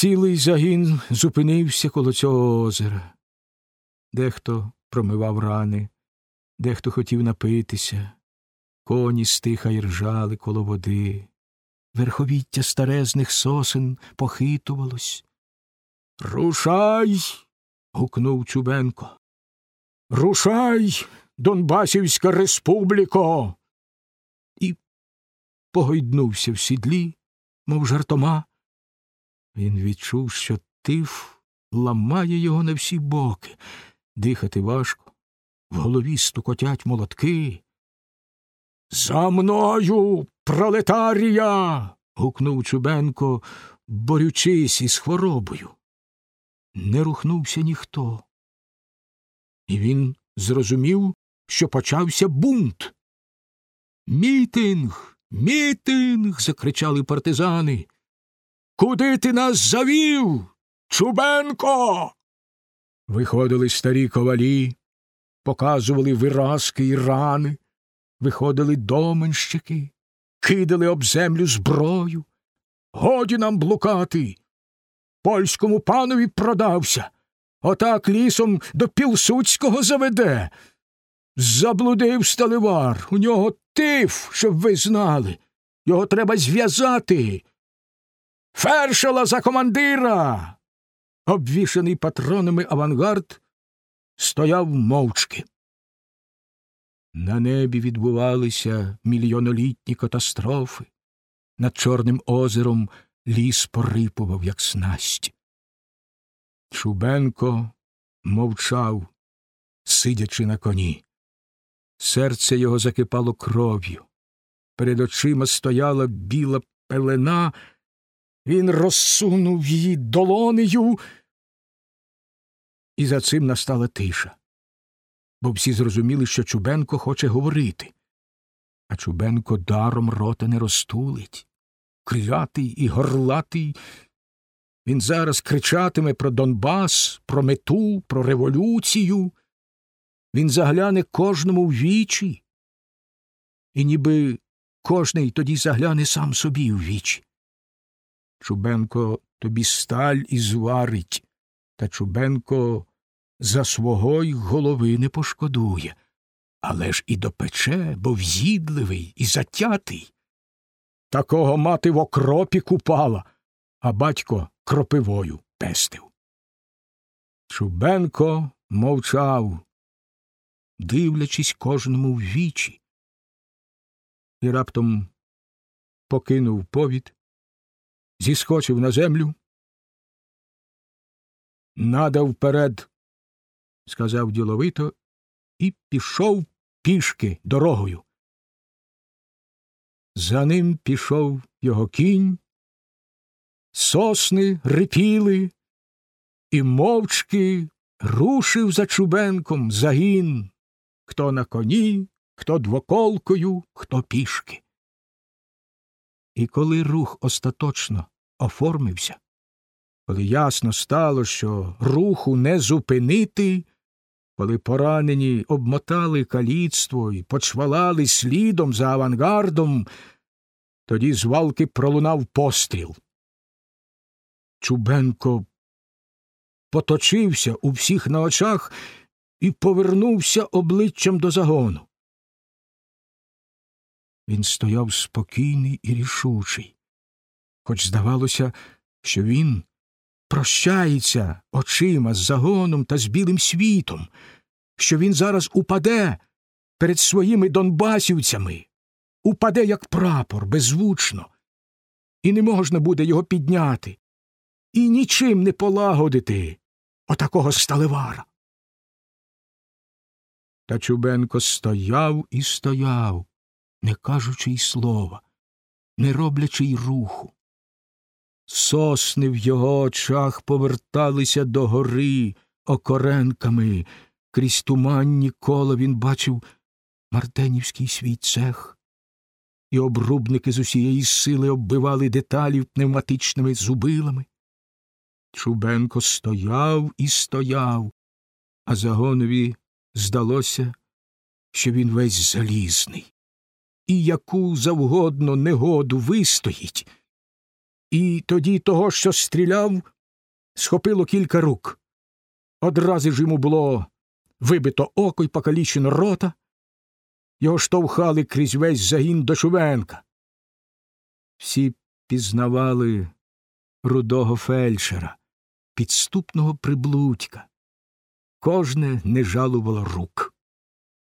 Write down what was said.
Цілий загін зупинився коло цього озера. Дехто промивав рани, дехто хотів напитися, коні стиха й ржали коло води, верховіття старезних сосен похитувалось. Рушай. гукнув Чубенко. Рушай, Донбасівська республіко. І погойднувся в сідлі, мов жартома. Він відчув, що тиф ламає його на всі боки, дихати важко, в голові стукотять молотки. За мною, пролетарія. гукнув Чубенко, борючись із хворобою. Не рухнувся ніхто. І він зрозумів, що почався бунт. Мітинг, мітинг. закричали партизани. Куди ти нас завів? Чубенко. Виходили старі ковалі, показували виразки і рани, виходили доменщики, кидали об землю зброю. Годі нам блукати. Польському панові продався. Отак лісом до Пілсуцького заведе. Заблудив сталевар, у нього тиф, щоб ви знали. Його треба зв'язати. Фершала за командира. Обвішаний патронами авангард стояв мовчки. На небі відбувалися мільйонолітні катастрофи. Над Чорним озером ліс порипував, як снасть. Чубенко мовчав, сидячи на коні. Серце його закипало кров'ю. Перед очима стояла біла пелена, він розсунув її долонею, і за цим настала тиша. Бо всі зрозуміли, що Чубенко хоче говорити, а Чубенко даром рота не розтулить. Клятий і горлатий він зараз кричатиме про Донбас, про мету, про революцію. Він загляне кожному в вічі, і ніби кожний тоді загляне сам собі в вічі. Чубенко тобі сталь і зварить, та Чубенко за свого й голови не пошкодує, але ж і допече, бо взідливий і затятий. Такого мати в окропі купала, а батько кропивою пестив. Чубенко мовчав, дивлячись кожному в вічі, і раптом покинув повід, зіскочив на землю. Надав вперед, сказав діловито, і пішов пішки дорогою. За ним пішов його кінь, сосни рипіли, і мовчки рушив за Чубенком загін, хто на коні, хто двоколкою, хто пішки. І коли рух остаточно оформився, коли ясно стало, що руху не зупинити, коли поранені обмотали каліцтво і почвалали слідом за авангардом, тоді з валки пролунав постріл. Чубенко поточився у всіх на очах і повернувся обличчям до загону. Він стояв спокійний і рішучий, хоч здавалося, що він прощається очима з загоном та з білим світом, що він зараз упаде перед своїми донбасівцями, упаде, як прапор, беззвучно, і не можна буде його підняти, і нічим не полагодити отакого сталевара. Та Чубенко стояв і стояв, не кажучи й слова, не роблячи й руху. Сосни в його очах поверталися до гори окоренками, крізь туманні кола він бачив мартенівський свій цех, і обрубники з усієї сили оббивали деталі пневматичними зубилами. Чубенко стояв і стояв, а загонові здалося, що він весь залізний, і яку завгодно негоду вистоїть, і тоді того, що стріляв, схопило кілька рук. Одразу ж йому було вибито око й покалічено рота, його штовхали крізь весь загін до Чубенка. Всі пізнавали рудого фельдшера, підступного приблудька. Кожне не жалувало рук.